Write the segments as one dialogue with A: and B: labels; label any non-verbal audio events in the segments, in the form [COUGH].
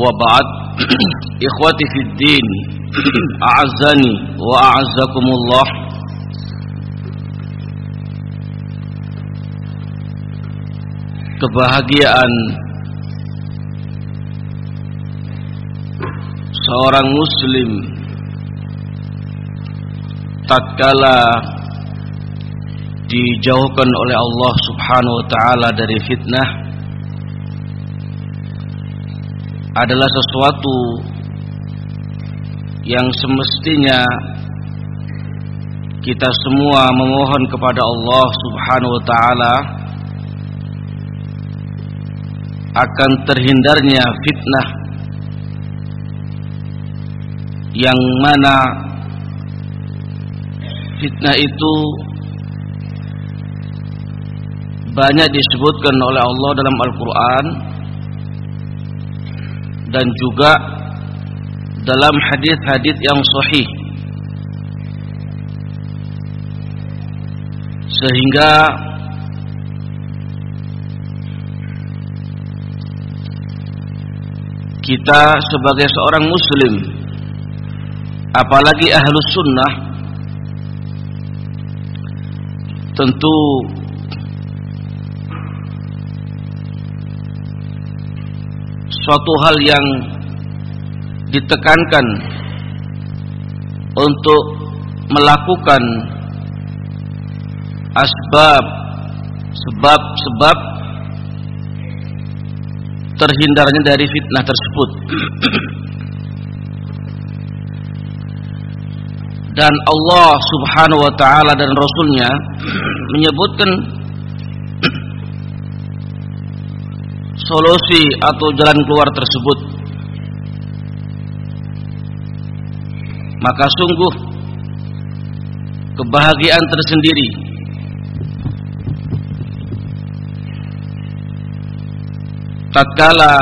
A: وبعد [CLEARS THROAT] إخوتي في الدين [CLEARS THROAT] أعزني وأعزكم الله kebahagiaan seorang muslim tatkala dijauhkan oleh Allah Subhanahu wa taala dari fitnah adalah sesuatu yang semestinya kita semua memohon kepada Allah Subhanahu wa taala akan terhindarnya fitnah yang mana fitnah itu banyak disebutkan oleh Allah dalam Al-Quran dan juga dalam hadis-hadis yang sahih. Sehingga kita sebagai seorang muslim apalagi ahlus sunnah tentu suatu hal yang ditekankan untuk melakukan asbab sebab-sebab terhindarnya dari fitnah tersebut. Dan Allah subhanahu wa ta'ala dan Rasulnya menyebutkan solusi atau jalan keluar tersebut. Maka sungguh kebahagiaan tersendiri. Tatkala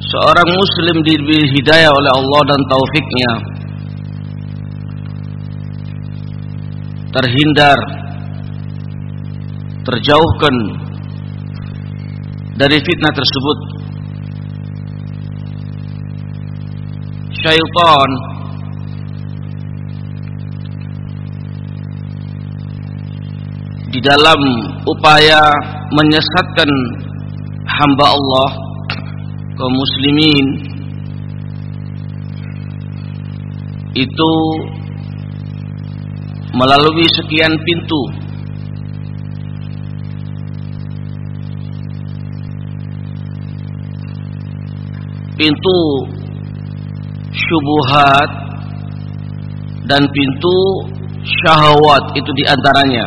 A: seorang muslim diberi hidayah oleh Allah dan taufiknya terhindar terjauhkan dari fitnah tersebut. Syaitan di dalam upaya menyesatkan hamba Allah kaum muslimin itu melalui sekian pintu pintu syubuhat dan pintu syahwat itu di antaranya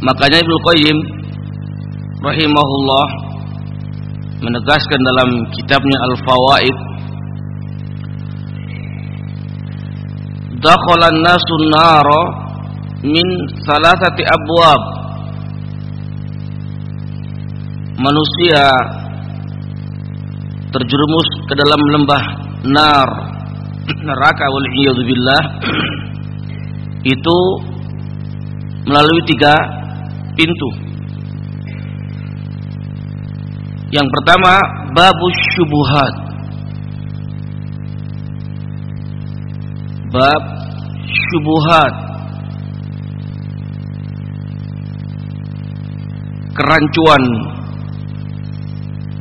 A: makanya Ibnu Qayyim rahimahullah menegaskan dalam kitabnya Al-Fawaid dakhala an-nasu nara min salasati abwab manusia terjerumus ke dalam lembah nar [CLEARS THROAT] neraka wal [CLEARS THROAT] itu melalui tiga pintu. Yang pertama babu syubuhat. Bab syubuhat. Kerancuan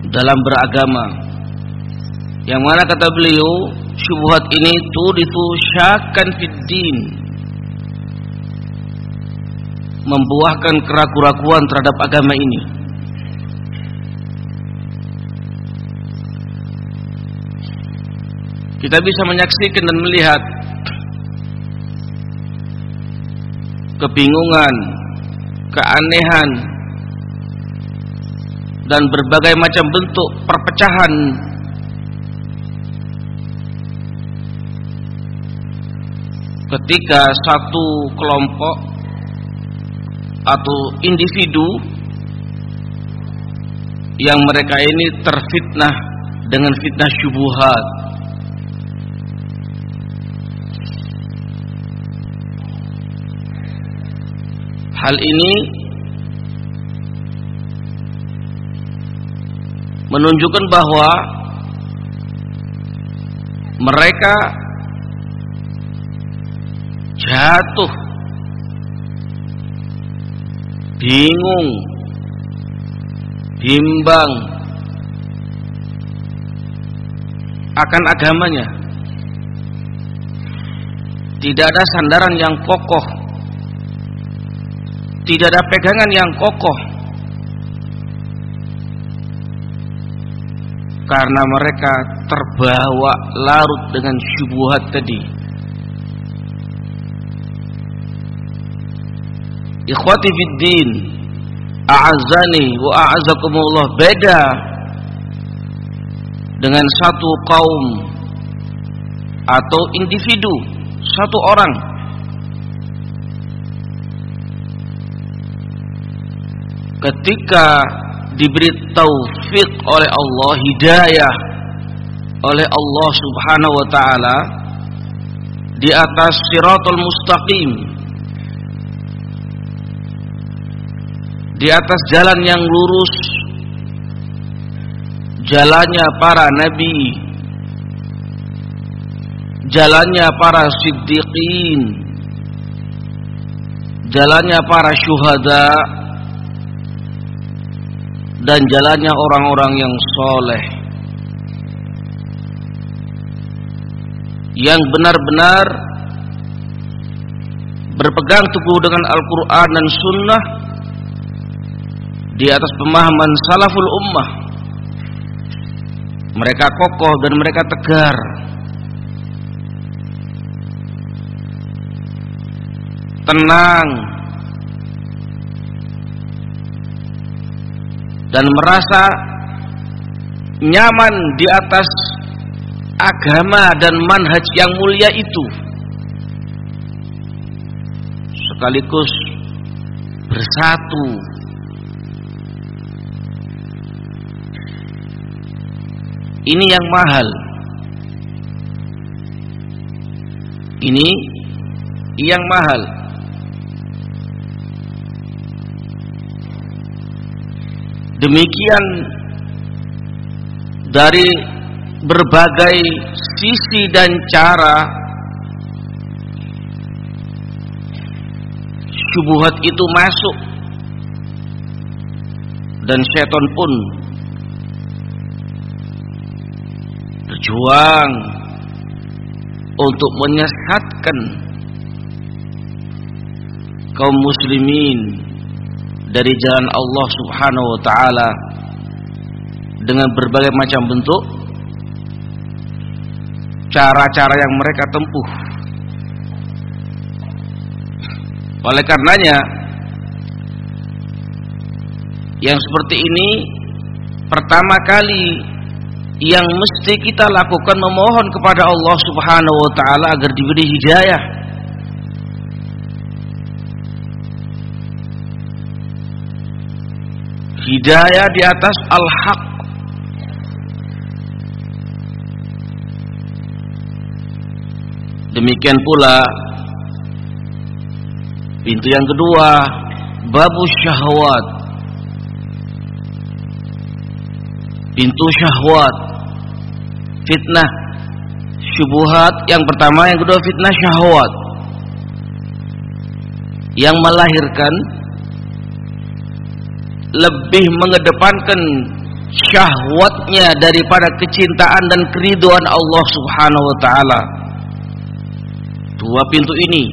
A: dalam beragama. Yang mana kata beliau syubhat ini tuditu syakan fiddin membuahkan keraguan-keraguan terhadap agama ini. Kita bisa menyaksikan dan melihat kebingungan keanehan dan berbagai macam bentuk perpecahan. Ketika satu kelompok atau individu yang mereka ini terfitnah dengan fitnah syubuhat. Hal ini menunjukkan bahwa mereka jatuh. Bingung. Bimbang. Akan agamanya. Tidak ada sandaran yang kokoh. Tidak ada pegangan yang kokoh karena mereka terbawa larut dengan syubhat tadi. Ikhwati fid din a'azzani wa a'azzakumullah. Beda dengan satu kaum atau individu satu orang. Ketika diberi taufik oleh Allah hidayah oleh Allah Subhanahu wa taala di atas siratul mustaqim di atas jalan yang lurus jalannya para nabi jalannya para siddiqin jalannya para syuhada dan jalannya orang-orang yang soleh. Yang benar-benar berpegang teguh dengan Al-Quran dan Sunnah di atas pemahaman salaful ummah. Mereka kokoh dan mereka tegar. Tenang dan merasa nyaman di atas agama dan manhaj yang mulia itu sekaligus bersatu Ini yang mahal. Ini yang mahal. Demikian dari berbagai sisi dan cara syubhat itu masuk dan setan pun berjuang untuk menyesatkan kaum muslimin dari jalan Allah Subhanahu wa taala dengan berbagai macam bentuk cara-cara yang mereka tempuh. Oleh karenanya yang seperti ini pertama kali yang mesti kita lakukan memohon kepada Allah Subhanahu wa taala agar diberi hidayah. Hidayah di atas al-haq. Demikian pula pintu yang kedua, babu syahwat. Pintu syahwat fitnah syubuhat yang pertama yang kedua fitnah syahwat yang melahirkan lebih mengedepankan syahwatnya daripada kecintaan dan keriduan Allah Subhanahu wa taala. Dua pintu ini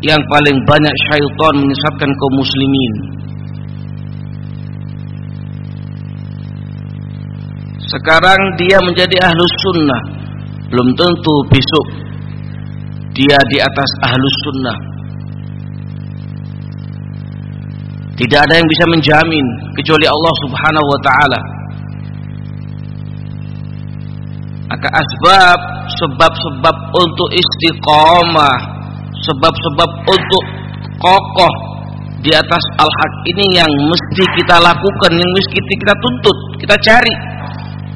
A: yang paling banyak syaitan menyesatkan kaum muslimin. Sekarang dia menjadi ahlus sunnah Belum tentu besok Dia di atas ahlus sunnah Tidak ada yang bisa menjamin Kecuali Allah subhanahu wa ta'ala. Maka asbab Sebab-sebab untuk istiqamah Sebab-sebab untuk kokoh Di atas al-haq ini yang mesti kita lakukan Yang mesti kita tuntut Kita cari.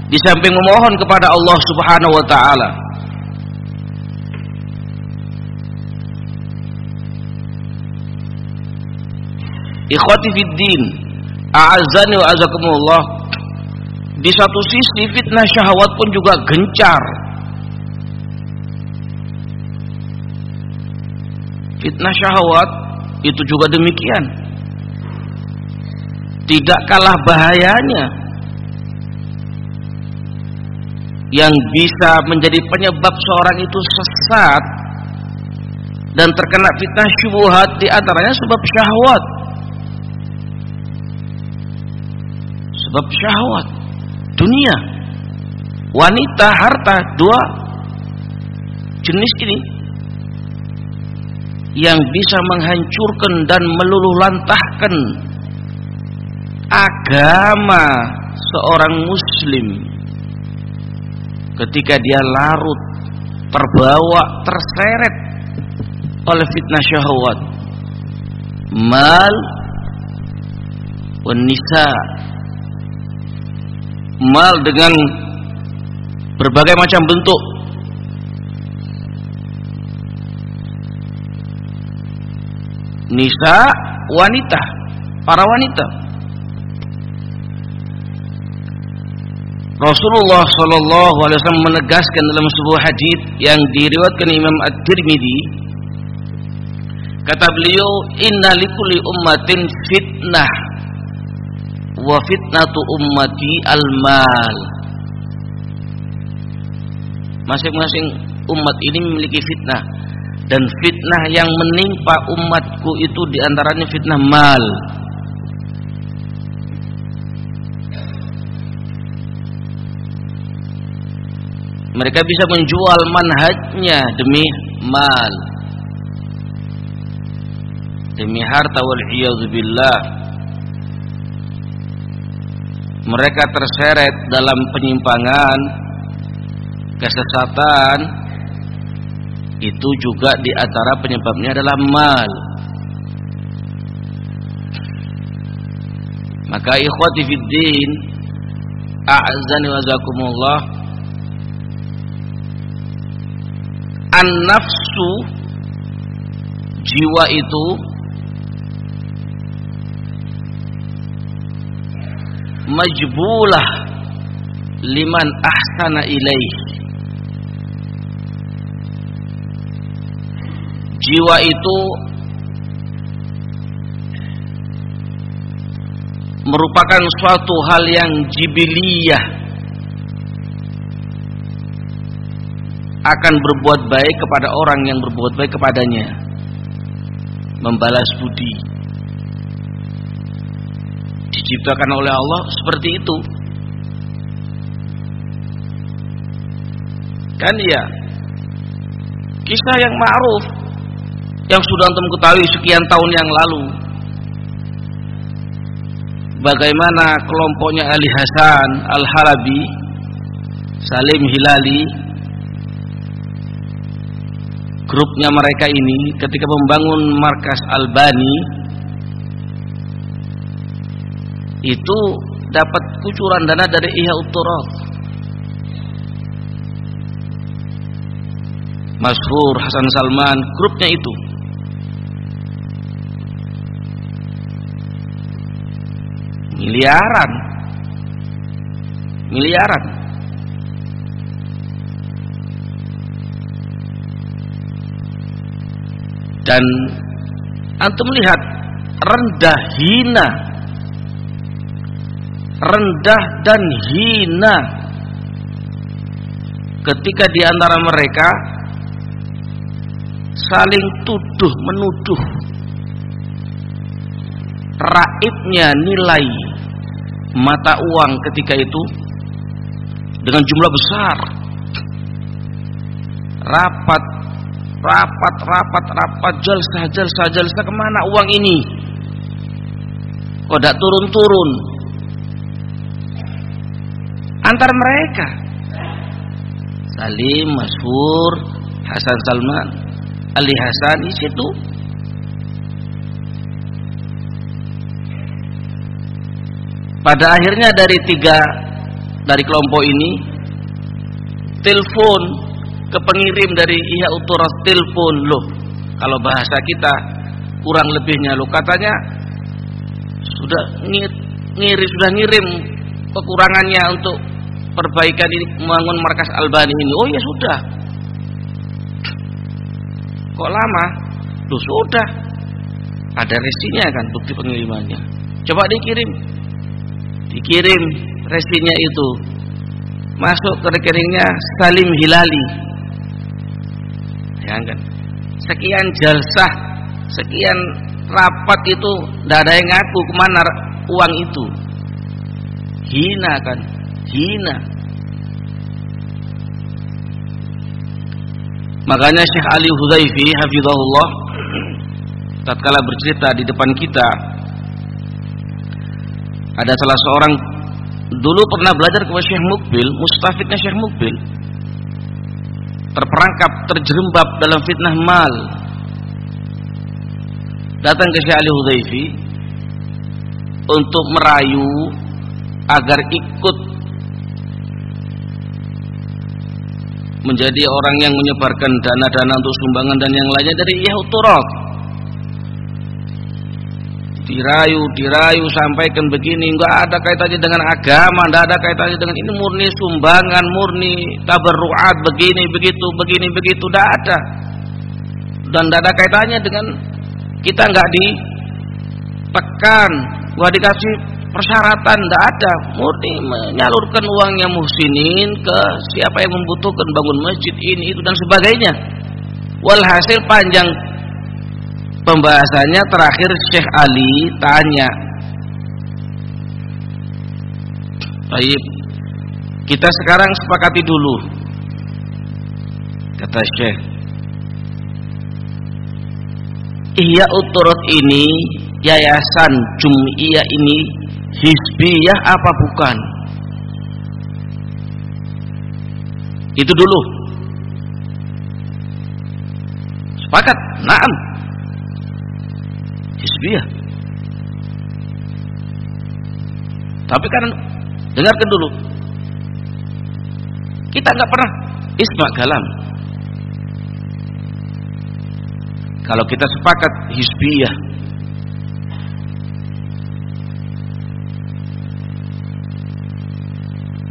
A: Di samping memohon kepada Allah Subhanahu wa taala Ikhwati fiddin, a'azani wa azakumullah. Di satu sisi fitnah syahwat pun juga gencar. Fitnah syahwat itu juga demikian. Tidak kalah bahayanya yang bisa menjadi penyebab seorang itu sesat dan terkena fitnah syubhat di antaranya sebab syahwat. Sebab syahwat. Dunia, wanita, harta, dua jenis ini yang bisa menghancurkan dan meluluh lantahkan agama seorang muslim. Ketika dia larut terbawa terseret oleh fitnah syahwat. Mal wanita mal dengan berbagai macam bentuk. Nisa wanita para wanita. Rasulullah Shallallahu Alaihi Wasallam menegaskan dalam sebuah hadis yang diriwayatkan Imam At-Tirmidzi Kata beliau, "Inna likulli ummatin fitnah wa fitnatu ummati al-mal." Masing-masing umat ini memiliki fitnah dan fitnah yang menimpa umatku itu di antaranya fitnah mal. Mereka bisa menjual manhajnya demi mal demi harta wal billah mereka terseret dalam penyimpangan kesesatan. Itu juga di antara penyebabnya adalah mal. Maka ikhwati fiddin a'zani wa zakumullah an-nafsu jiwa itu majbulah liman ahsana ilaih. Jiwa itu merupakan suatu hal yang jibiliyah. Akan berbuat baik kepada orang yang berbuat baik kepadanya. Membalas budi diciptakan oleh Allah seperti itu. Kan ya. Kisah yang ma'ruf yang sudah antum ketahui sekian tahun yang lalu. Bagaimana kelompoknya Ali Hasan Al-Harabi, Salim Hilali, grupnya mereka ini ketika membangun markas Albani itu dapat kucuran dana dari Ihya Utturat. Masyhur Hasan Salman, grupnya itu. Miliaran. Miliaran. Dan antum melihat rendah hina rendah dan hina. Ketika di antara mereka saling tuduh menuduh raibnya nilai mata uang ketika itu dengan jumlah besar. Rapat rapat rapat rapat jalsah jalsah jalsah ke mana uang ini? Kok tidak turun-turun antar mereka. Salim Masyhur Hasan Salman Ali Hasan di situ. Pada akhirnya dari tiga dari kelompok ini telepon ke pengirim dari Iya Uturas telepon loh kalau bahasa kita kurang lebihnya lo katanya sudah ngirim sudah ngirim kekurangannya untuk perbaikan ini membangun markas Albani ini. Oh ya sudah. Kok lama? Loh sudah. Ada resinya kan bukti pengirimannya. Coba dikirim. Dikirim resinya itu. Masuk ke rekeningnya Salim Hilali. Ya kan? Sekian jalsah, sekian rapat itu tidak ada yang ngaku ke mana uang itu. Hina kan? Hina. Makanya Syekh Ali Hudayfi hafizahullah tatkala bercerita di depan kita ada salah seorang dulu pernah belajar kepada Syekh Mukbil, mustafidnya Syekh Mukbil terperangkap, terjerembab dalam fitnah mal. Datang ke Syekh Ali Hudayfi untuk merayu agar ikut menjadi orang yang menyebarkan dana-dana untuk sumbangan dan yang lainnya dari Yahuturok dirayu, dirayu sampaikan begini, enggak ada kaitannya dengan agama, enggak ada kaitannya dengan ini murni sumbangan, murni tabarruat begini, begitu, begini, begitu, enggak ada. Dan enggak ada kaitannya dengan kita enggak ditekan, enggak dikasih persyaratan, enggak ada. Murni menyalurkan uangnya muhsinin ke siapa yang membutuhkan bangun masjid ini itu dan sebagainya. Walhasil panjang pembahasannya terakhir Syekh Ali tanya Baik Kita sekarang sepakati dulu Kata Syekh Iya uturut ini Yayasan Jum'iyah ini Hizbiyah apa bukan Itu dulu Sepakat Naam Hizbiyah. Tapi kan dengarkan dulu. Kita nggak pernah isma kalam. Kalau kita sepakat hizbiyah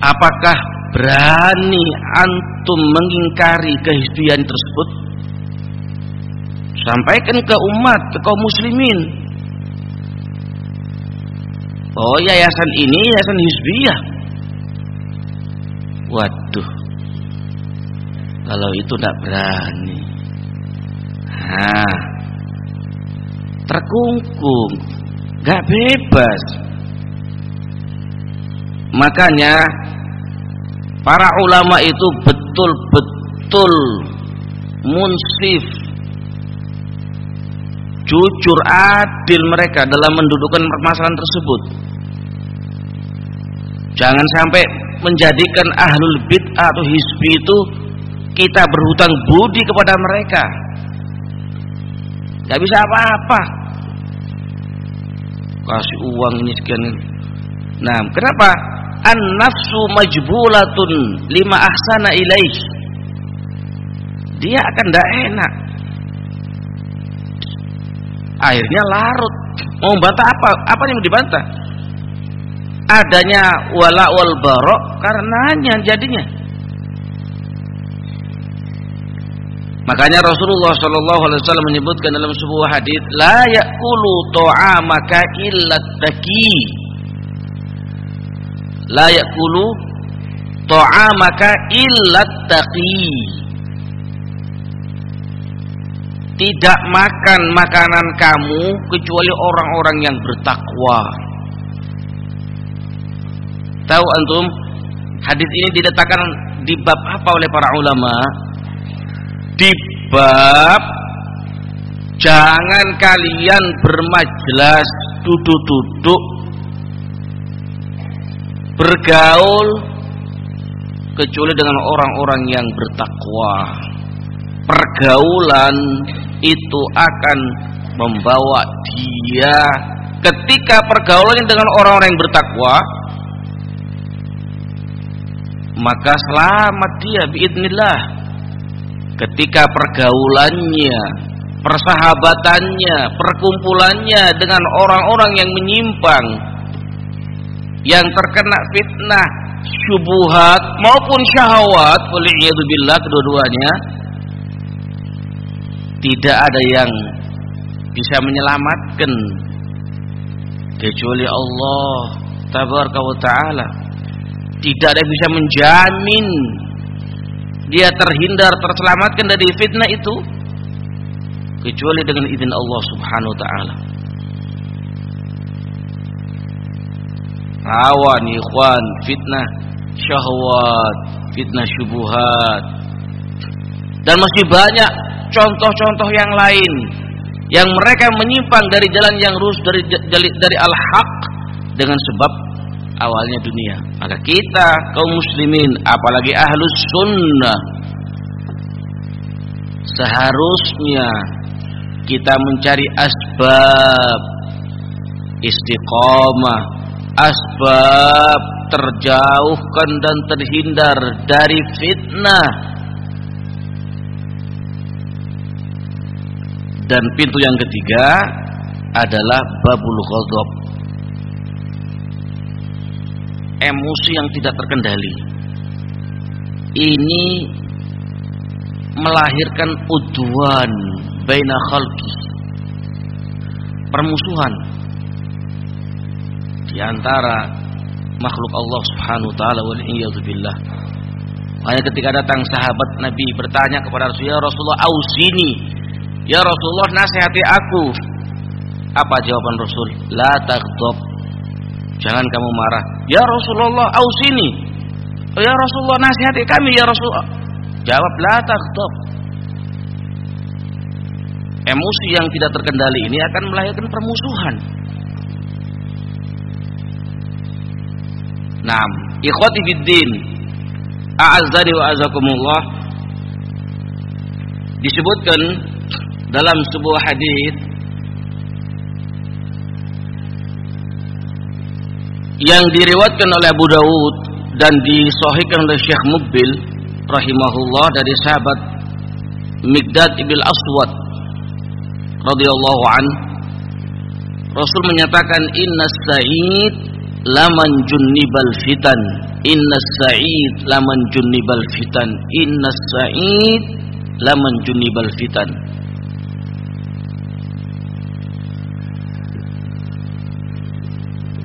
A: Apakah berani antum mengingkari kehizbian tersebut? Sampaikan ke umat, ke kaum muslimin. Oh yayasan ini yayasan hizbiyah. Waduh. Kalau itu tidak berani. Nah, terkungkung, gak bebas. Makanya para ulama itu betul-betul munsif jujur adil mereka dalam mendudukkan permasalahan tersebut. Jangan sampai menjadikan ahlul bid'ah atau hizbi itu kita berhutang budi kepada mereka. Gak bisa apa-apa. Kasih uang ini sekian nah kenapa an nafsu majbulatun lima ahsana ilaih dia akan tidak enak airnya larut. Mau membantah apa? Apa yang dibantah? Adanya wala wal barok karenanya jadinya. Makanya Rasulullah Shallallahu Alaihi Wasallam menyebutkan dalam sebuah hadis, la yakulu maka illa taki. La yakulu maka illa taki tidak makan makanan kamu kecuali orang-orang yang bertakwa. Tahu antum hadis ini diletakkan di bab apa oleh para ulama? Di bab jangan kalian bermajlas duduk-duduk bergaul kecuali dengan orang-orang yang bertakwa. Pergaulan itu akan membawa dia ketika pergaulannya dengan orang-orang yang bertakwa maka selamat dia biidnillah ketika pergaulannya persahabatannya, perkumpulannya dengan orang-orang yang menyimpang, yang terkena fitnah, syubuhat maupun syahwat, waliyadzubillah kedua-duanya, tidak ada yang bisa menyelamatkan kecuali Allah tabaraka wa taala. Tidak ada yang bisa menjamin dia terhindar terselamatkan dari fitnah itu kecuali dengan izin Allah Subhanahu wa taala. Rawan ikhwan fitnah syahwat, fitnah syubuhat. Dan masih banyak contoh-contoh yang lain yang mereka menyimpang dari jalan yang lurus dari dari, dari al-haq dengan sebab awalnya dunia. Maka kita kaum muslimin apalagi ahlus sunnah seharusnya kita mencari asbab istiqomah, asbab terjauhkan dan terhindar dari fitnah. Dan pintu yang ketiga adalah babul ghadab. Emosi yang tidak terkendali. Ini melahirkan udwan baina khalqi permusuhan di antara makhluk Allah Subhanahu wa taala wal billah. Hanya ketika datang sahabat Nabi bertanya kepada Rasulullah, ya Rasulullah ausini. Ya Rasulullah nasihati aku. Apa jawaban Rasul? La taghdab. Jangan kamu marah. Ya Rasulullah ausini. Ya Rasulullah nasihati kami ya Rasulullah. Jawab la taghdab emosi yang tidak terkendali ini akan melahirkan permusuhan. Nah, ikhwati fiddin, a'azzani wa azakumullah disebutkan dalam sebuah hadis yang diriwatkan oleh Abu Dawud dan disahihkan oleh Syekh Mubbil rahimahullah dari sahabat Migdad ibn Aswad radhiyallahu an. Rasul menyatakan inna sa'id laman junnibal fitan. Inna sa'id laman junnibal fitan. Inna sa'id laman junnibal fitan.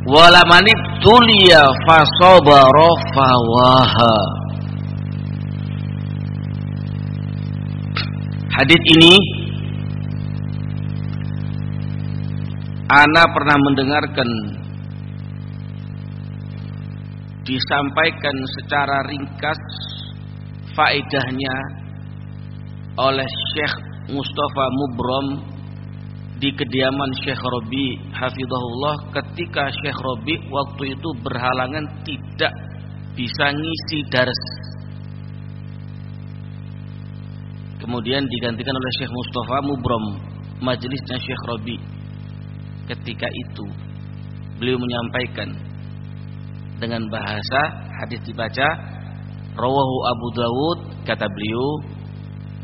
A: Wala manib tulia fasobara fawaha hadis ini Ana pernah mendengarkan disampaikan secara ringkas faedahnya oleh Syekh Mustafa Mubrom di kediaman Syekh Robi Hafizahullah ketika Syekh Robi waktu itu berhalangan tidak bisa ngisi dars. Kemudian digantikan oleh Syekh Mustafa Mubrom majelisnya Syekh Robi. Ketika itu beliau menyampaikan dengan bahasa hadis dibaca rawahu Abu Dawud kata beliau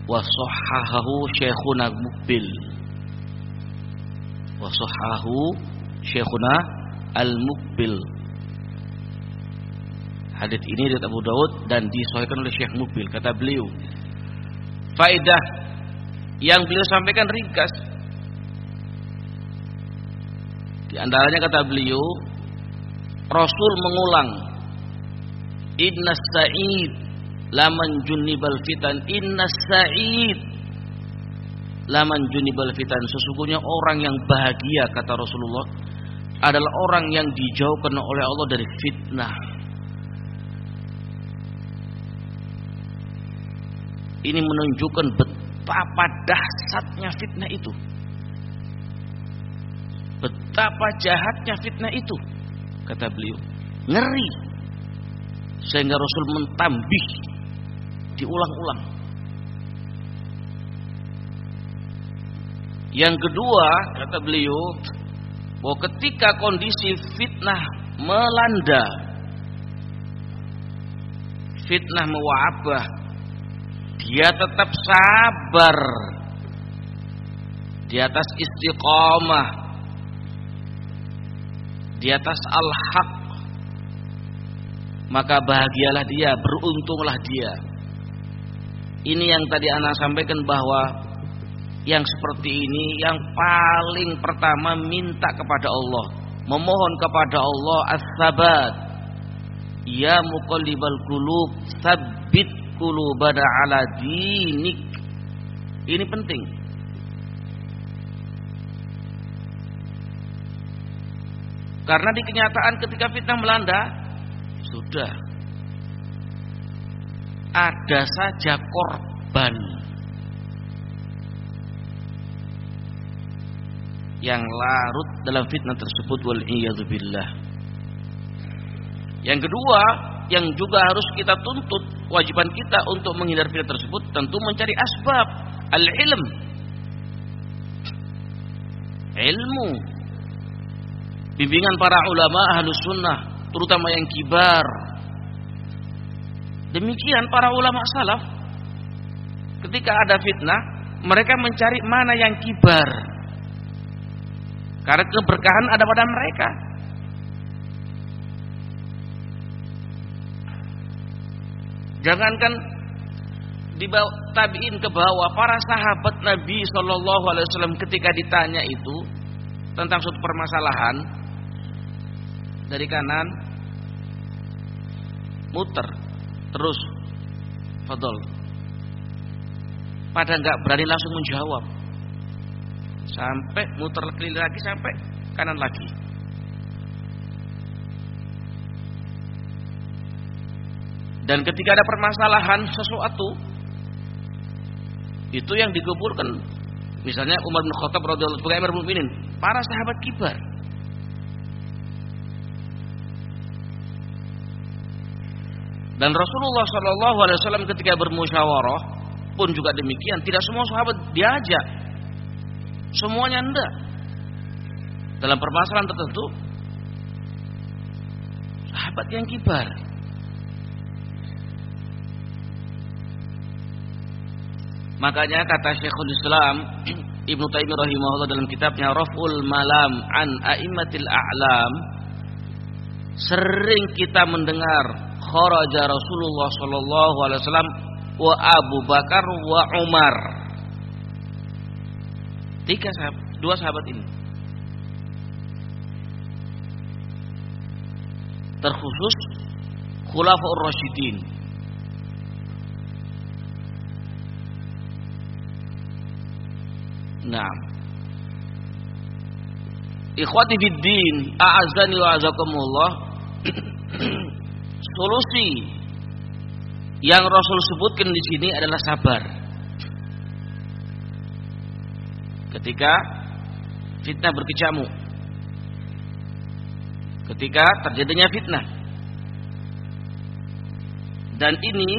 A: wa sahahahu Syekhuna Mukbil. Wa sahahu Syekhuna Al-Mukbil. Hadis ini dari Abu Dawud dan disahihkan oleh Syekh Mukbil kata beliau. Faedah yang beliau sampaikan ringkas. Di antaranya kata beliau, Rasul mengulang, Inna sa'id laman junibal fitan, Inna sa'id laman junibal fitan. Sesungguhnya orang yang bahagia, kata Rasulullah, adalah orang yang dijauhkan oleh Allah dari fitnah. Ini menunjukkan betapa dahsyatnya fitnah itu. Betapa jahatnya fitnah itu. Kata beliau. Ngeri. Sehingga Rasul mentambih. Diulang-ulang. Yang kedua, kata beliau, bahwa ketika kondisi fitnah melanda, fitnah mewabah, dia tetap sabar di atas istiqomah di atas al-haq. Maka bahagialah dia beruntunglah dia. Ini yang tadi anak sampaikan bahwa yang seperti ini yang paling pertama minta kepada Allah. Memohon kepada Allah as-sabat. Ya muqallibal qulub tsabbit qulubana ala dinik. Ini penting karena di kenyataan ketika fitnah melanda sudah ada saja korban yang larut dalam fitnah tersebut wal. Yang kedua, yang juga harus kita tuntut kewajiban kita untuk menghindar fitnah tersebut tentu mencari asbab al-ilm. Ilmu. Bimbingan para ulama ahlus sunnah, terutama yang kibar. Demikian para ulama salaf ketika ada fitnah, mereka mencari mana yang kibar karena keberkahan ada pada mereka. Jangankan di bawah tabiin ke bawah para sahabat Nabi Shallallahu Alaihi Wasallam ketika ditanya itu tentang suatu permasalahan dari kanan. Muter. Terus. Fadol. Pada nggak berani langsung menjawab. Sampai muter keliling lagi sampai kanan lagi. Dan ketika ada permasalahan sesuatu itu yang digempurkan misalnya Umar bin Khattab radhiyallahu Mukminin, para sahabat kibar. Dan Rasulullah Shallallahu Alaihi Wasallam ketika bermusyawarah pun juga demikian. Tidak semua sahabat diajak Semuanya enggak. Dalam permasalahan tertentu sahabat yang kibar. Makanya kata Syekhul Islam [CLEARS THROAT] Ibnu Taimiyah rahimahullah dalam kitabnya Raful Malam an Aimatil A'lam sering kita mendengar kharaja Rasulullah sallallahu alaihi wasallam wa Abu Bakar wa Umar Tiga sahabat, dua sahabat ini. Terkhusus Khulafaur Rasyidin. Nah. Ikhwati fiddin, a'azzani wa azakumullah. [CLEARS THROAT] Solusi yang Rasul sebutkan di sini adalah sabar. ketika fitnah berkecamuk. Ketika terjadinya fitnah. Dan ini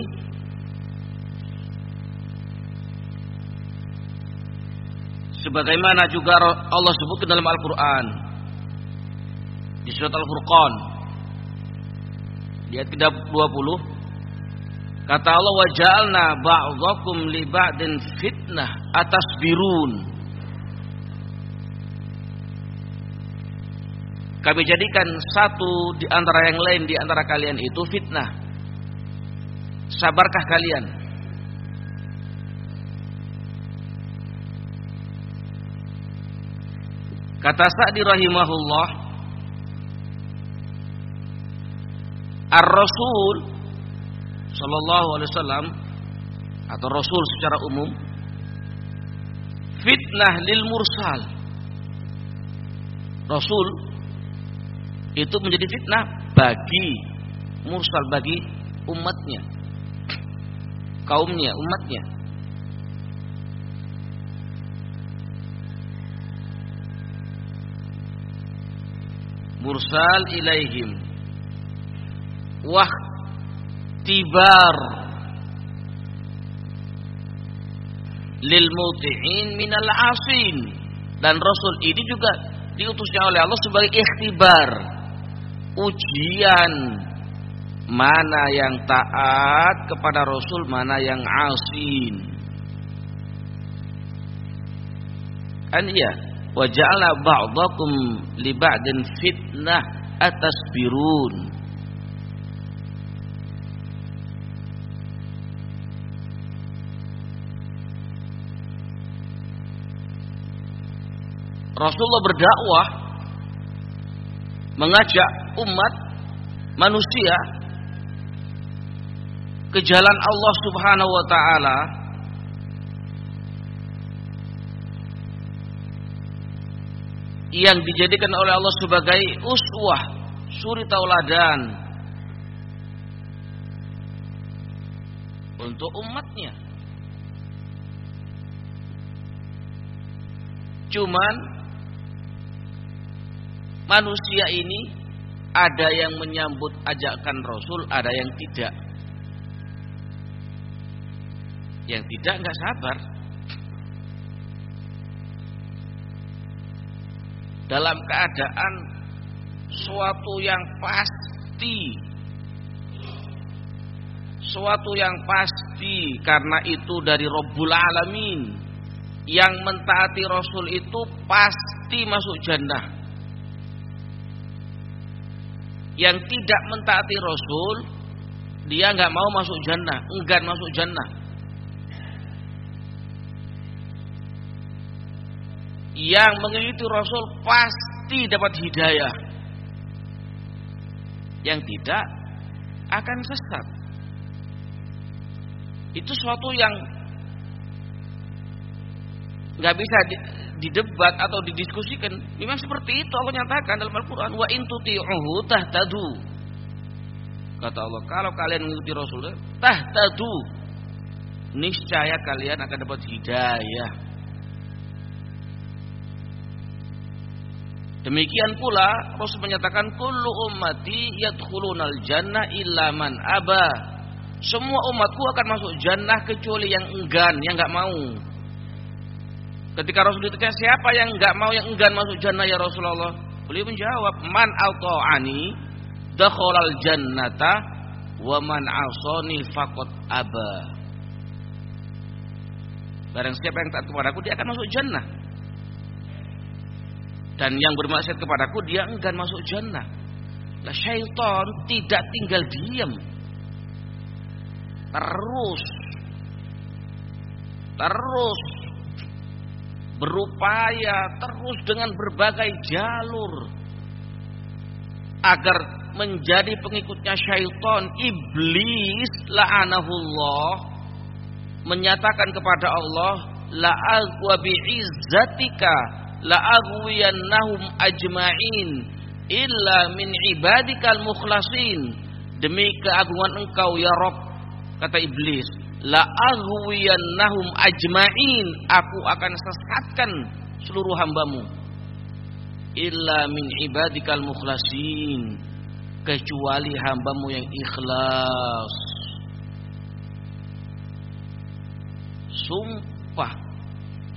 A: sebagaimana juga Allah sebutkan dalam Al-Qur'an. Di surat Al-Furqan ayat ke-20 kata Allah wa ja'alna ba'dhakum li ba'din fitnah atas birun Kami jadikan satu di antara yang lain di antara kalian itu fitnah. Sabarkah kalian? Kata Sa'di rahimahullah Ar-Rasul sallallahu alaihi wasallam atau Rasul secara umum fitnah lil mursal. Rasul itu menjadi fitnah bagi mursal bagi umatnya kaumnya umatnya. Mursal ilaihim wah tibar lil muti'in minal asin dan rasul ini juga diutusnya oleh Allah sebagai ikhtibar ujian mana yang taat kepada Rasul, mana yang asin. Kan iya. Wa ja'ala ba'dakum li ba'din fitnah atasbirun. Rasulullah berdakwah mengajak umat manusia ke jalan Allah Subhanahu wa taala yang dijadikan oleh Allah sebagai uswah, suri tauladan untuk umatnya. Cuman manusia ini ada yang menyambut ajakan Rasul, ada yang tidak. Yang tidak nggak sabar. Dalam keadaan suatu yang pasti suatu yang pasti karena itu dari Rabbul Alamin yang mentaati Rasul itu pasti masuk jannah yang tidak mentaati Rasul dia nggak mau masuk jannah, enggan masuk jannah. Yang mengikuti Rasul pasti dapat hidayah. Yang tidak akan sesat. Itu suatu yang nggak bisa didebat atau didiskusikan. Memang seperti itu Allah nyatakan dalam Al-Qur'an wa in tuti'uhu tahtadu. Kata Allah, kalau kalian mengikuti Rasul, tahtadu. Niscaya kalian akan dapat hidayah. Demikian pula Rasul menyatakan kullu ummati yadkhulunal jannah illa man aba. Semua umatku akan masuk jannah kecuali yang enggan, yang enggak mau. Ketika Rasul ditanya siapa yang enggak mau yang enggan masuk jannah ya Rasulullah? Beliau menjawab, "Man ata'ani dakhalal jannata wa man asani faqad aba." Barang siapa yang taat kepadaku dia akan masuk jannah. Dan yang bermaksud kepadaku dia enggan masuk jannah. Lah syaitan tidak tinggal diam. Terus terus berupaya terus dengan berbagai jalur agar menjadi pengikutnya syaitan iblis la'anahullah menyatakan kepada Allah la wa bi'izzatika la aghwiyannahum ajma'in illa min ibadikal mukhlasin. Demi keagungan engkau ya Rob kata iblis la aghwiyannahum ajma'in. Aku akan sesatkan seluruh hambamu. Illa min ibadikal mukhlasin. Kecuali hambamu yang ikhlas. Sumpah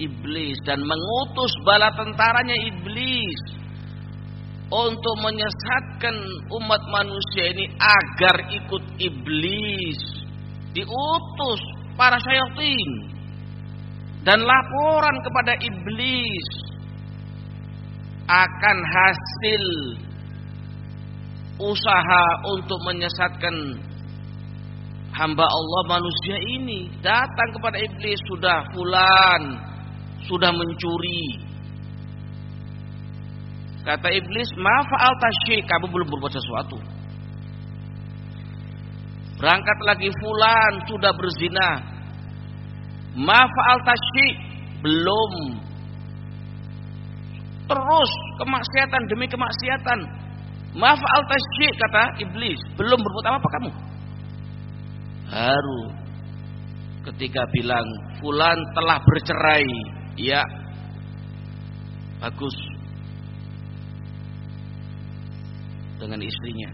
A: iblis. Dan mengutus bala tentaranya iblis. Untuk menyesatkan umat manusia ini agar ikut iblis diutus para syaitan dan laporan kepada iblis akan hasil usaha untuk menyesatkan hamba Allah manusia ini. Datang kepada iblis sudah fulan sudah mencuri. Kata iblis ma fa'al kamu belum berbuat sesuatu Berangkat lagi fulan sudah berzina. Ma fa'al belum. Terus kemaksiatan demi kemaksiatan. Ma fa'al kata iblis, belum berbuat apa-apa kamu. Haru ketika bilang fulan telah bercerai. Ya. Bagus. Dengan istrinya.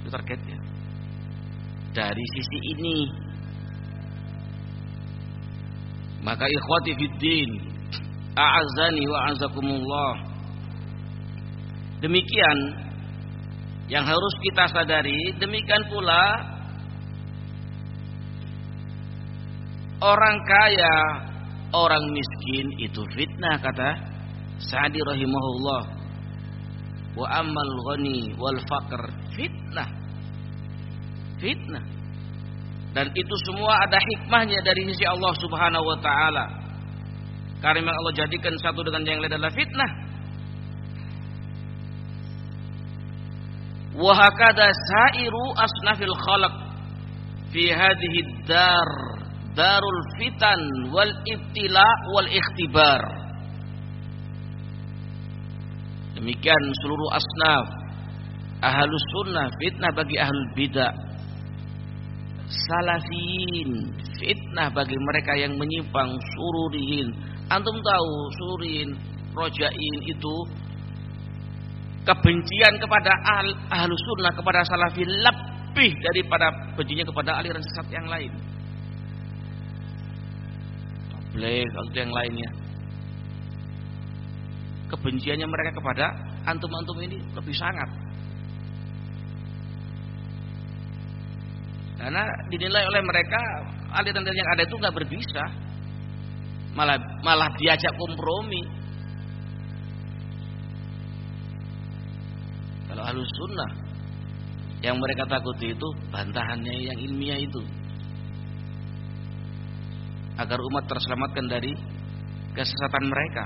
A: Itu targetnya dari sisi ini maka ikhwati fiddin a'azani wa azakumullah demikian yang harus kita sadari demikian pula orang kaya orang miskin itu fitnah kata Sa'di rahimahullah. Wa ammal ghani wal faqr fitnah. Fitnah. Dan itu semua ada hikmahnya dari sisi Allah Subhanahu wa taala. Karena Allah jadikan satu dengan yang lain adalah fitnah. Wa hakada sairu asnafil khalq fi hadhihi dar darul fitan wal ibtila wal ikhtibar. Demikian seluruh asnaf ahlus sunnah fitnah bagi ahlul bidah salafiyin fitnah bagi mereka yang menyimpang sururiin. Antum tahu sururin rojain itu kebencian kepada ahl, ahlu sunnah kepada salafi lebih daripada bencinya kepada aliran sesat yang lain. Tabligh atau yang lainnya. Kebenciannya mereka kepada antum-antum ini lebih sangat Karena dinilai oleh mereka aliran yang ada itu nggak berbisa, malah malah diajak kompromi. Kalau halus sunnah yang mereka takuti itu bantahannya yang ilmiah itu agar umat terselamatkan dari kesesatan mereka,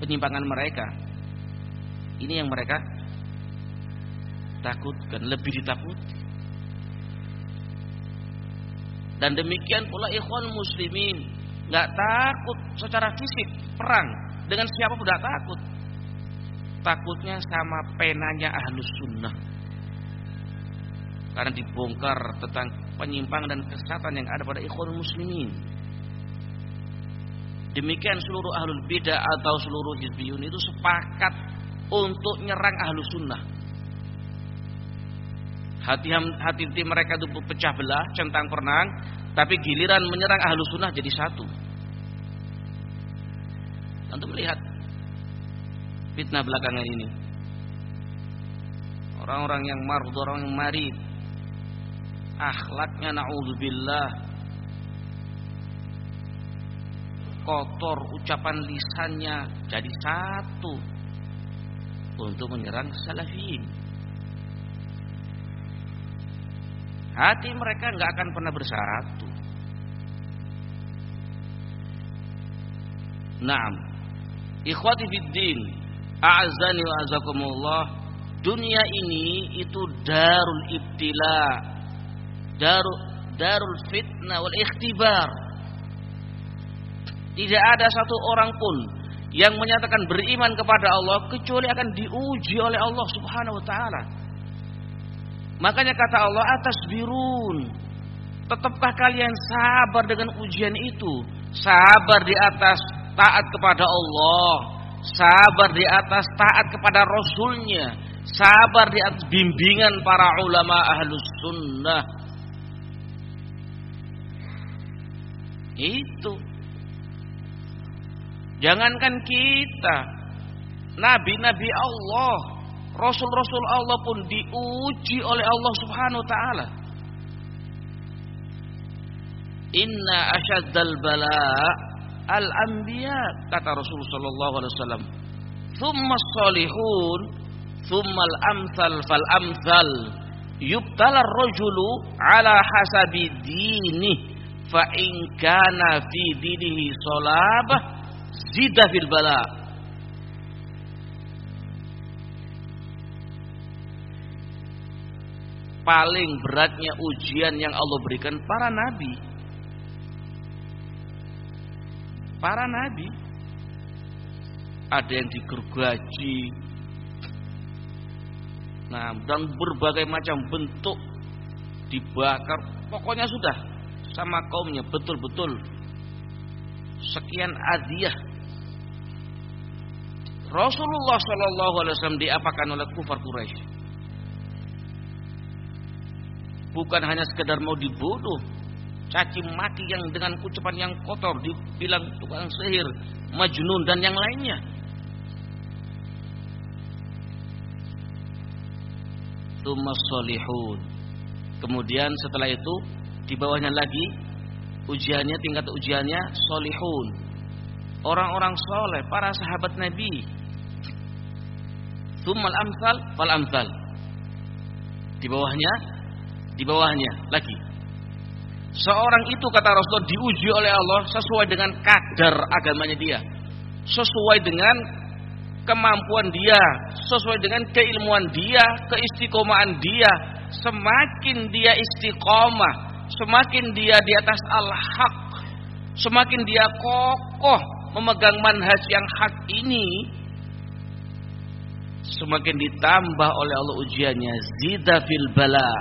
A: penyimpangan mereka. Ini yang mereka takutkan, lebih ditakuti. Dan demikian pula ikhwan muslimin nggak takut secara fisik perang dengan siapa pun takut. Takutnya sama penanya ahlus sunnah. Karena dibongkar tentang penyimpangan dan kesesatan yang ada pada ikhwan muslimin. Demikian seluruh ahlul bidah atau seluruh hizbiyun itu sepakat untuk nyerang ahlus sunnah. Hati hati mereka itu pecah belah, centang perenang, tapi giliran menyerang ahlu sunnah jadi satu. Untuk melihat fitnah belakangan ini. Orang-orang yang marud, orang yang marid. Akhlaknya na'udzubillah. Kotor ucapan lisannya jadi satu. Untuk menyerang salafiyin. Hati mereka nggak akan pernah bersatu. Naam. Ikhwati fiddin, a'azani wa azakumullah. Dunia ini itu darul ibtila. Darul darul fitnah wal ikhtibar. Tidak ada satu orang pun yang menyatakan beriman kepada Allah kecuali akan diuji oleh Allah Subhanahu wa taala. Makanya kata Allah atas birun. Tetapkah kalian sabar dengan ujian itu? Sabar di atas taat kepada Allah. Sabar di atas taat kepada Rasulnya. Sabar di atas bimbingan para ulama ahlus sunnah. Itu. Jangankan kita. Nabi-nabi Allah Rasul-rasul Allah pun diuji oleh Allah Subhanahu wa taala. Inna asyaddal bala al-anbiya kata Rasul sallallahu alaihi wasallam. Thumma salihun, thumma al-amsal fal amsal. Yubtala ar-rajulu ala hasabi dini fa in kana fi dinihi salabah zida fil bala' paling beratnya ujian yang Allah berikan para nabi. Para nabi ada yang digergaji. Nah, dan berbagai macam bentuk dibakar. Pokoknya sudah sama kaumnya betul-betul sekian adiyah. Rasulullah Shallallahu Alaihi Wasallam diapakan oleh kufar Quraisy bukan hanya sekedar mau dibunuh caci maki yang dengan ucapan yang kotor dibilang tukang sihir majnun dan yang lainnya tumas solihun kemudian setelah itu di bawahnya lagi ujiannya tingkat ujiannya solihun orang-orang soleh, para sahabat Nabi. Thummal amsal fal amsal. Di bawahnya, di bawahnya lagi. Seorang itu kata Rasul diuji oleh Allah sesuai dengan kadar agamanya dia. Sesuai dengan kemampuan dia, sesuai dengan keilmuan dia, keistiqomahan dia. Semakin dia istiqomah, semakin dia di atas al-haq, semakin dia kokoh memegang manhaj yang hak ini, semakin ditambah oleh Allah ujiannya zida fil bala.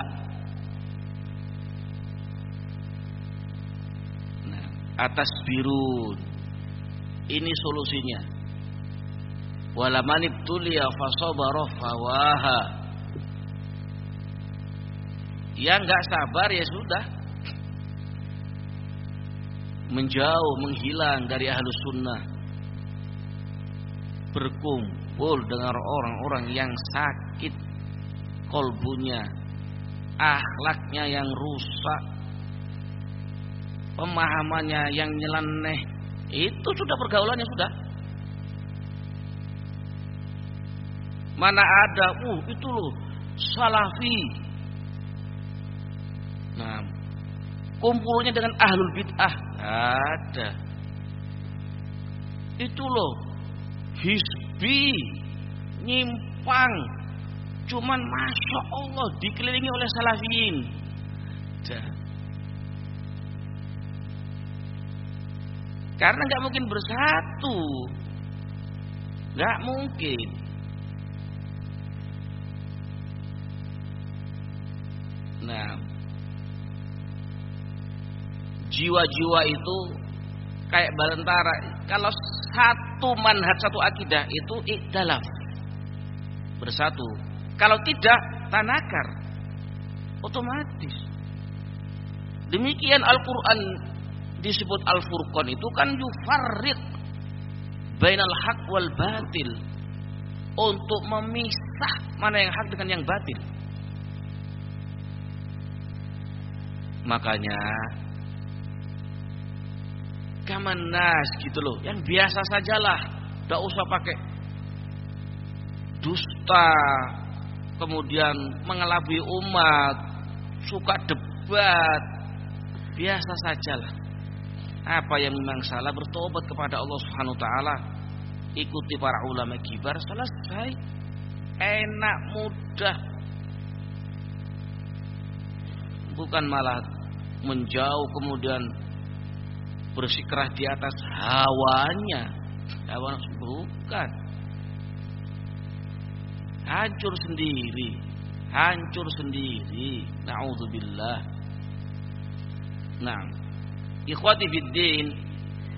A: Nah, atas biru ini solusinya. Walamanib tulia fasabara fawaha. Yang nggak sabar ya sudah. Menjauh menghilang dari ahlus sunnah. Berkumpul dengan orang-orang yang sakit kolbunya. Akhlaknya yang rusak pemahamannya yang nyeleneh itu sudah pergaulannya sudah mana ada uh itu loh salafi nah kumpulnya dengan ahlul bid'ah ada. Itu loh. Hisbi. Nyimpang. Cuman Masya Allah dikelilingi oleh salafiyin. Ada. Karena nggak mungkin bersatu. nggak mungkin. Nah, jiwa-jiwa itu kayak balentara. Kalau satu manhaj satu akidah itu ikdalaf bersatu. Kalau tidak tanakar otomatis. Demikian Al-Qur'an disebut Al-Furqan itu kan yufarriq bainal haq wal batil. Untuk memisah mana yang hak dengan yang batil. Makanya kaman nas gitu loh. Yang biasa sajalah. Tidak usah pakai dusta kemudian mengelabui umat suka debat. Biasa sajalah apa yang memang salah bertobat kepada Allah Subhanahu taala ikuti para ulama kibar selesai enak mudah bukan malah menjauh kemudian bersikeras di atas hawanya. Hawa bukan. Hancur sendiri. Hancur sendiri. Na'udzubillah. Nah. Ikhwati fiddin.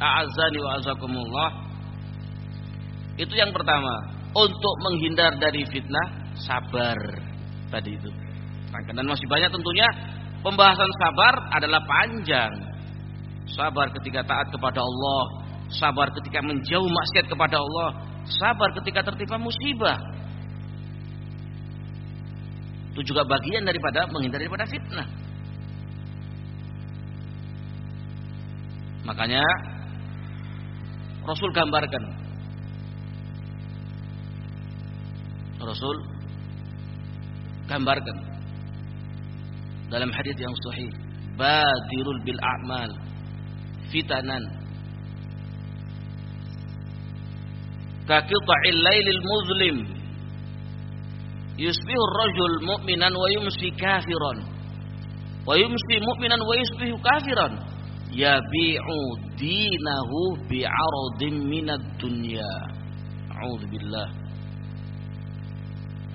A: A'azani wa azakumullah. Itu yang pertama. Untuk menghindar dari fitnah, sabar. Tadi itu. Dan masih banyak tentunya pembahasan sabar adalah panjang sabar ketika taat kepada Allah, sabar ketika menjauh maksiat kepada Allah, sabar ketika tertimpa musibah. Itu juga bagian daripada menghindari daripada fitnah. Makanya Rasul gambarkan. Rasul gambarkan dalam hadis yang sahih badirul bil a'mal fitanan. Kaqita'il lailil muzlim yusbihu ar-rajul mu'minan wa yumsi kafiran. Wa yumsi mu'minan wa yusbihu kafiran yabi'u dinahu bi'aradin minad dunya. A'udzu billah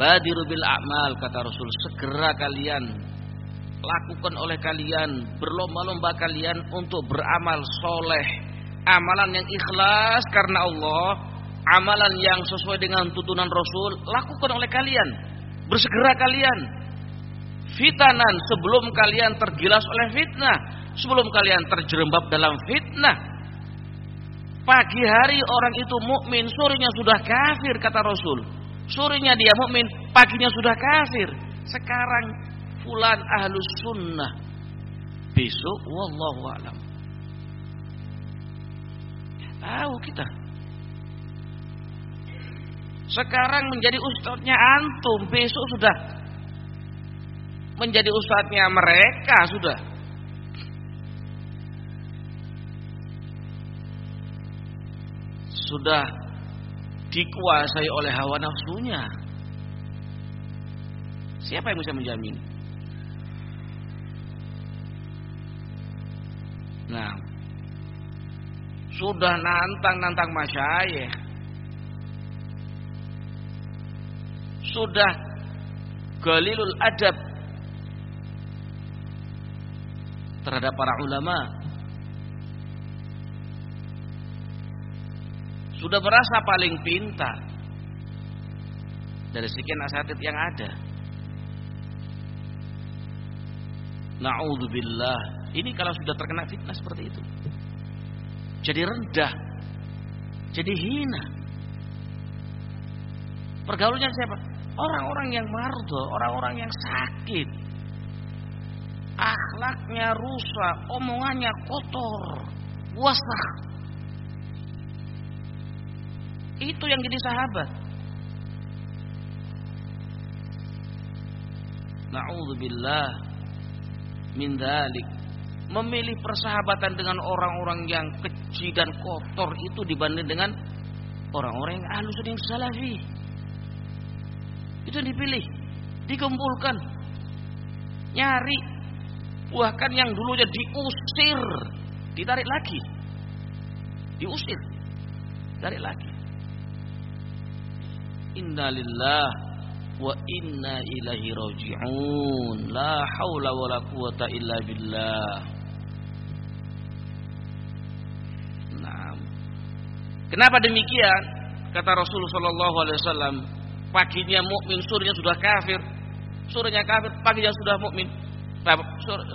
A: badiru bil a'mal kata Rasul. Segera kalian lakukan oleh kalian, berlomba-lomba kalian untuk beramal soleh, amalan yang ikhlas karena Allah, amalan yang sesuai dengan tuntunan Rasul, lakukan oleh kalian, bersegera kalian. Fitanan sebelum kalian tergilas oleh fitnah, sebelum kalian terjerembab dalam fitnah. Pagi hari orang itu mukmin, sorenya sudah kafir kata Rasul. Sorenya dia mukmin, paginya sudah kafir. Sekarang fulan ahlus sunnah besok wallahu alam Tahu kita. Sekarang menjadi ustadznya antum, besok sudah menjadi ustadznya mereka sudah. Sudah dikuasai oleh hawa nafsunya. Siapa yang bisa menjamin? Nah, sudah nantang-nantang masyayikh. Sudah galilul adab terhadap para ulama. Sudah merasa paling pintar dari sekian asatid yang ada. Na'udzubillah. Ini kalau sudah terkena fitnah seperti itu. Jadi rendah. Jadi hina. Pergaulannya siapa? Orang-orang yang mardo, orang-orang yang sakit. Akhlaknya rusak, omongannya kotor, wasah. Itu yang jadi sahabat. Na'udzubillah min dzalik. Memilih persahabatan dengan orang-orang yang keji dan kotor itu dibanding dengan orang-orang yang ahlus yang salafi. Itu dipilih, dikumpulkan, nyari, bahkan yang dulunya diusir, ditarik lagi, diusir, tarik lagi. Innalillah wa inna ilahi raji'un. La haula wala quwata illa billah. Nah kenapa demikian? Kata Rasulullah sallallahu alaihi wasallam paginya mukmin sorenya sudah kafir. Sorenya kafir paginya sudah mukmin.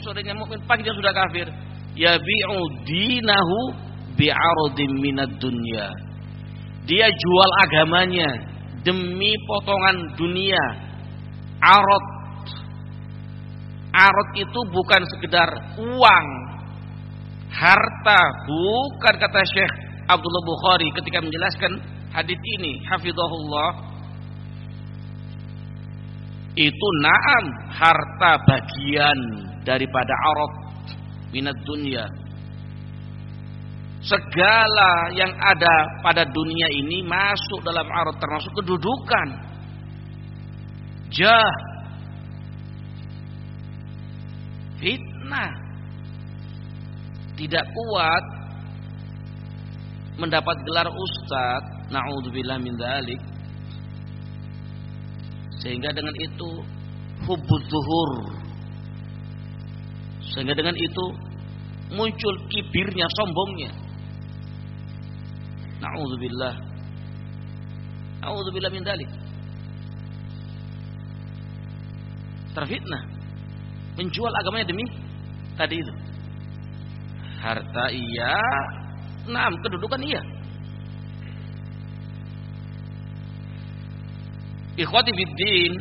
A: Sorenya mukmin paginya sudah kafir. Yabi'u dinahu bi'aradin minad dunya. Dia jual agamanya demi potongan dunia. Arot. Arot itu bukan sekedar uang, harta, bukan kata Syekh Abdullah Bukhari ketika menjelaskan hadis ini, hafizahullah. Itu naam harta bagian daripada arot minat dunia segala yang ada pada dunia ini masuk dalam arut termasuk kedudukan. Jah. Fitnah. Tidak kuat mendapat gelar ustadz naudzubillah min dalik sehingga dengan itu hubud zuhur. Sehingga dengan itu muncul kibirnya sombongnya Na'udzubillah. Na'udzubillah min dalik. Terfitnah. Menjual agamanya demi tadi itu. Harta iya, nah kedudukan iya. Ikhwati fiddin,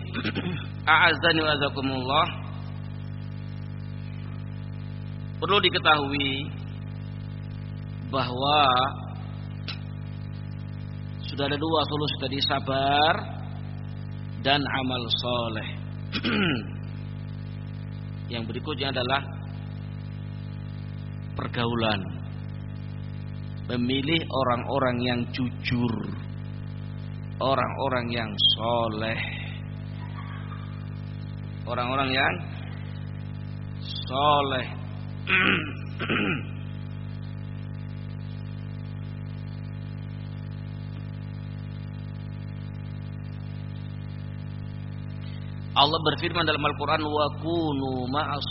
A: [CLEARS THROAT] a'azzani wa azakumullah. Perlu diketahui bahwa sudah ada dua solusi tadi sabar dan amal soleh. [CLEARS THROAT] Yang berikutnya adalah pergaulan. Memilih orang-orang yang jujur, orang-orang yang soleh, orang-orang yang soleh. [CLEARS THROAT] Allah berfirman dalam Al-Quran wa kunu ma'as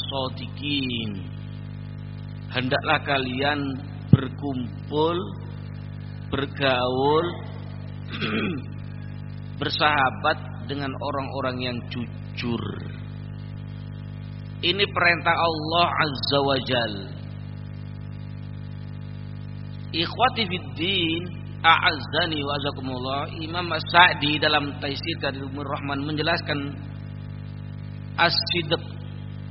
A: hendaklah kalian berkumpul bergaul [CLEARS THROAT] bersahabat dengan orang-orang yang jujur. Ini perintah Allah Azza wa Jal. Ikhwati fiddin a'azzani wa azakumullah. Imam Sa'di dalam Taisir Karimur Rahman menjelaskan as-sidq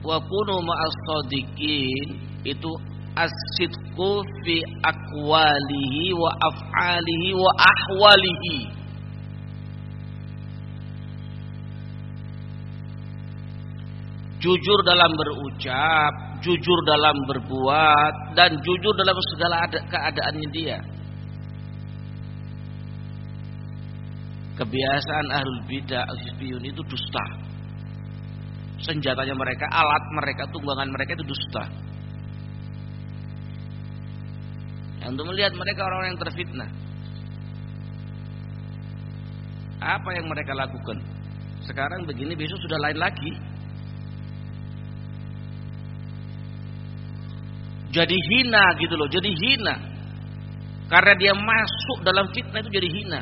A: wa kunu ma'as-sadiqin itu as-sidqu fi aqwalihi wa af'alihi wa ahwalihi. Jujur dalam berucap, jujur dalam berbuat, dan jujur dalam segala keadaannya dia. Kebiasaan ahlul bidah al itu dusta. Senjatanya mereka, alat mereka, tunggangan mereka itu dusta. Untuk melihat mereka orang-orang yang terfitnah. Apa yang mereka lakukan? Sekarang begini, besok sudah lain lagi. Jadi hina gitu loh, jadi hina. Karena dia masuk dalam fitnah itu jadi hina.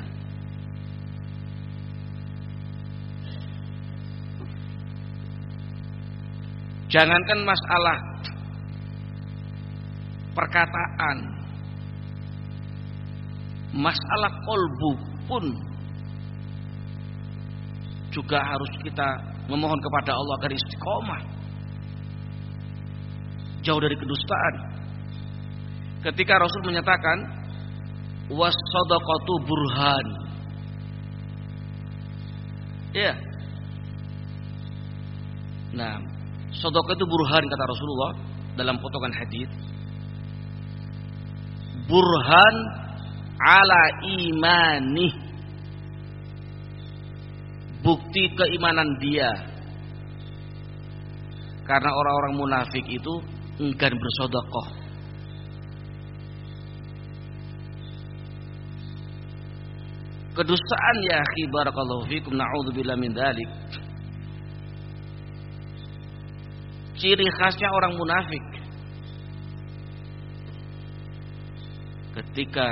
A: Jangankan masalah perkataan, masalah kolbu pun juga harus kita memohon kepada Allah agar istiqomah. Jauh dari kedustaan. Ketika Rasul menyatakan wasadaqatu burhan. Ya. Nah sedekah itu burhan kata Rasulullah dalam potongan hadis. Burhan ala imani. Bukti keimanan dia. Karena orang-orang munafik itu enggan bersodokoh kedustaan ya akhi barakallahu fikum na'udzubillah min dzalik ciri khasnya orang munafik ketika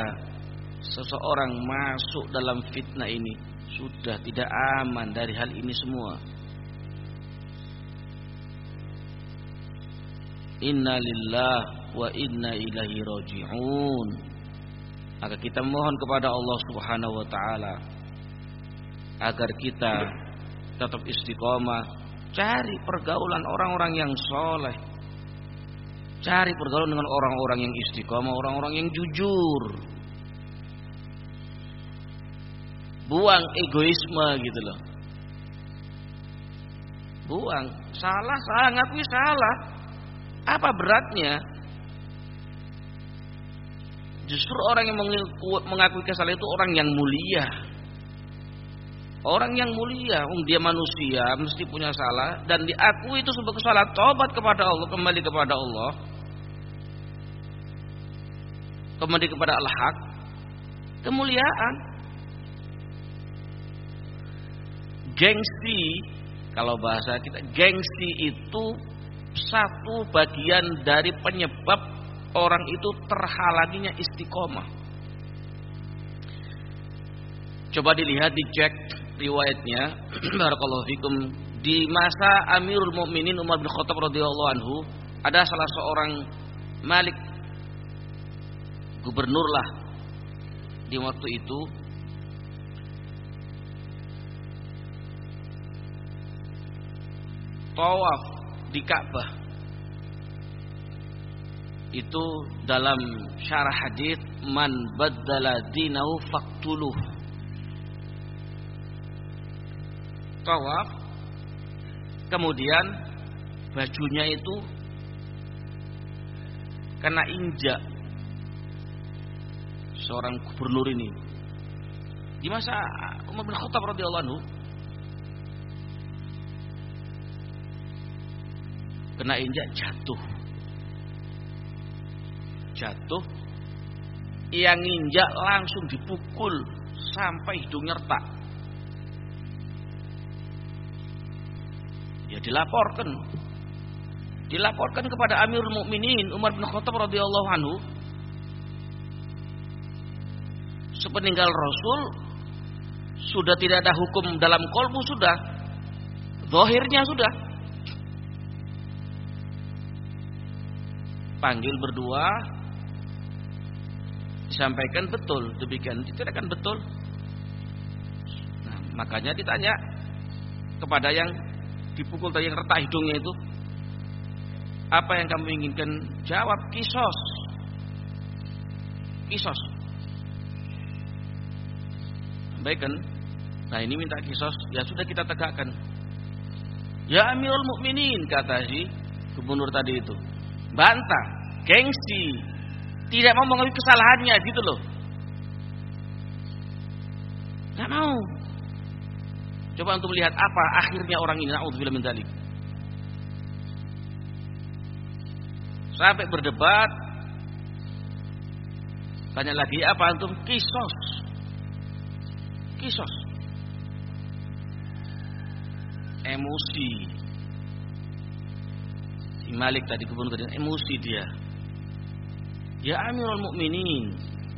A: seseorang masuk dalam fitnah ini sudah tidak aman dari hal ini semua. Inna lillah wa inna ilahi raji'un. Maka kita mohon kepada Allah Subhanahu wa taala agar kita tetap istiqomah, cari pergaulan orang-orang yang soleh. Cari pergaulan dengan orang-orang yang istiqomah, orang-orang yang jujur. Buang egoisme gitu loh. Buang. Salah, salah, ngakui salah. Apa beratnya? Justru orang yang mengakui kesalahan itu orang yang mulia. Orang yang mulia, um, dia manusia, mesti punya salah dan diakui itu sebagai kesalahan. Tobat kepada Allah, kembali kepada Allah. Kembali kepada Al-Haq. Kemuliaan. gengsi kalau bahasa kita gengsi itu satu bagian dari penyebab orang itu terhalanginya istiqomah. Coba dilihat dicek riwayatnya [CLEARS THROAT] barakallahu fikum di masa Amirul Mukminin Umar bin Khattab radhiyallahu anhu ada salah seorang Malik gubernur lah di waktu itu. Tawaf di Ka'bah itu dalam syarah hadis man baddala dinahu faqtuluh tawaf. Kemudian bajunya itu kena injak. Seorang gubernur ini. Di masa Umar bin Khattab radhiyallahu anhu kena injak jatuh. Jatuh yang injak langsung dipukul sampai hidungnya retak ya dilaporkan. Dilaporkan kepada Amirul Mukminin Umar bin Khattab radhiyallahu anhu. Sepeninggal Rasul sudah tidak ada hukum dalam kolbu sudah. Zahirnya sudah. Panggil berdua. Disampaikan betul. Demikian kan betul. Nah, makanya ditanya kepada yang dipukul tadi yang retak hidungnya itu Apa yang kamu inginkan? Jawab kisos. Kisos. Baik kan? Nah ini minta kisos, ya sudah kita tegakkan. Ya Amirul Mukminin kata si gubernur tadi itu. Bantah, gengsi, tidak mau mengakui kesalahannya gitu loh. Tidak mau. Coba untuk melihat apa akhirnya orang ini. Naudzubillah min dzalik. Sampai berdebat. Tanya lagi apa antum kisos. Kisos. Emosi. Si Malik tadi gubernur tadi emosi dia. Ya Amirul Mukminin,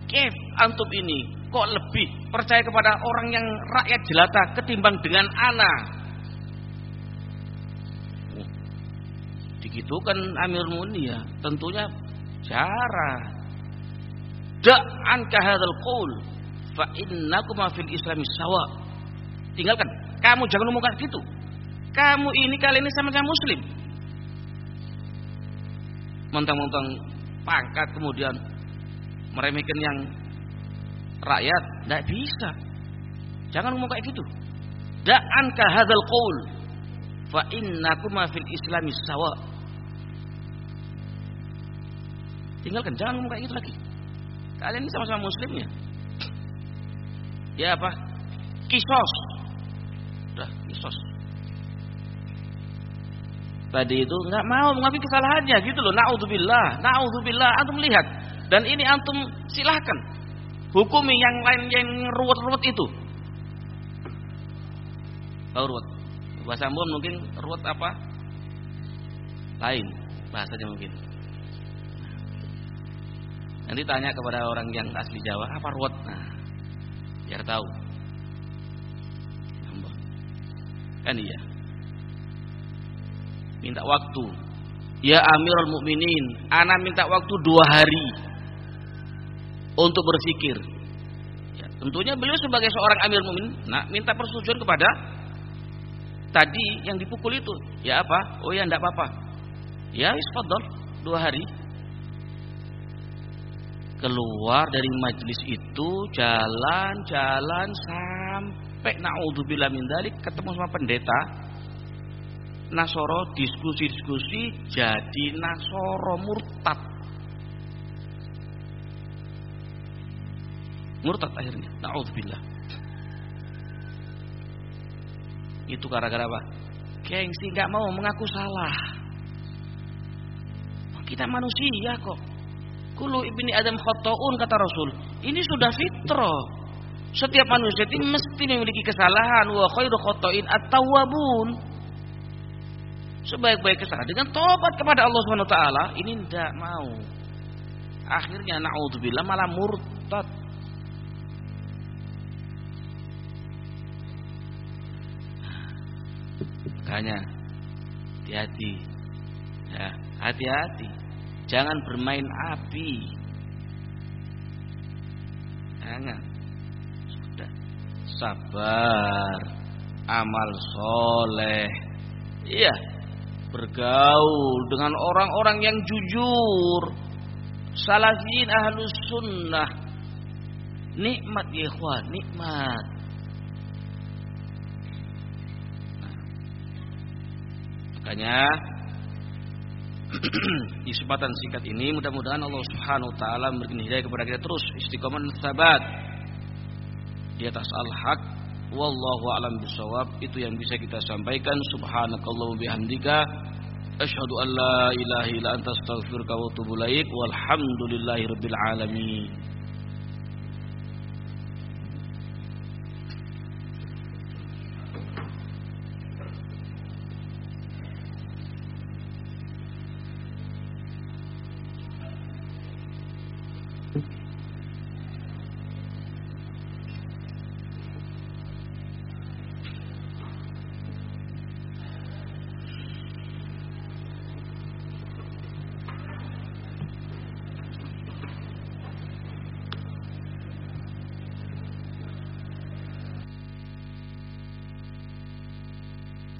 A: kef antum ini kok lebih percaya kepada orang yang rakyat jelata ketimbang dengan ana? Oh, digitukan Amir Mukminin ya, tentunya cara. Da'an kahadal qaul fa innakuma fil islami sawa. Tinggalkan. Kamu jangan ngomong gitu. Kamu ini kali ini sama-sama muslim. Mentang-mentang pangkat kemudian meremehkan yang rakyat tidak bisa. Jangan ngomong kayak gitu. Da'an ka hadzal qaul. Fa innakuma fil islami sawa. Tinggalkan jangan ngomong kayak gitu lagi. Kalian ini sama-sama muslimnya. Ya apa? Kisos. Udah kisos. Tadi itu nggak mau mengakui kesalahannya gitu loh. Naudzubillah, naudzubillah. Antum lihat. Dan ini antum silahkan hukumi yang lain yang ruwet-ruwet itu. Tahu ruwet? Bahasa Ambon mungkin ruwet apa? Lain bahasanya mungkin. Nanti tanya kepada orang yang asli Jawa apa ruwet? Nah, biar tahu. Kan iya minta waktu. Ya Amirul Mukminin, ana minta waktu dua hari untuk berpikir. Ya, tentunya beliau sebagai seorang Amir Mukminin, nah minta persetujuan kepada tadi yang dipukul itu. Ya apa? Oh ya enggak apa-apa. Ya isfadol dua hari. Keluar dari majelis itu jalan-jalan sampai naudzubillah min dalik ketemu sama pendeta Nasoro diskusi-diskusi jadi Nasoro murtad. Murtad akhirnya. Nauzubillah. Itu gara-gara apa? Gengsi nggak mau mengaku salah. Kita manusia kok. Kulu ibni Adam khotoun kata Rasul. Ini sudah fitrah. Setiap manusia itu mesti memiliki kesalahan. Wa khairu khotoin at-tawwabun sebaik-baik kesalahan dengan tobat kepada Allah Subhanahu wa taala ini tidak mau. Akhirnya naudzubillah malah murtad. Makanya hati-hati. Ya, hati-hati. Jangan bermain api. Jangan. Sudah. Sabar. Amal soleh. Iya, bergaul dengan orang-orang yang jujur salafin ahlus sunnah nikmat ya ikhwan nikmat nah, makanya [CLEARS THROAT] di kesempatan singkat ini mudah-mudahan Allah Subhanahu wa taala memberikan hidayah kepada kita terus. Istiqomah dan sabat di atas al-haq. Wallahu alam bisawab itu yang bisa kita sampaikan. Subhanakallahu bihamdika. Asyhadu an la ilaha illa anta astaghfiruka wa atubu ilaik. Walhamdulillahi rabbil alamin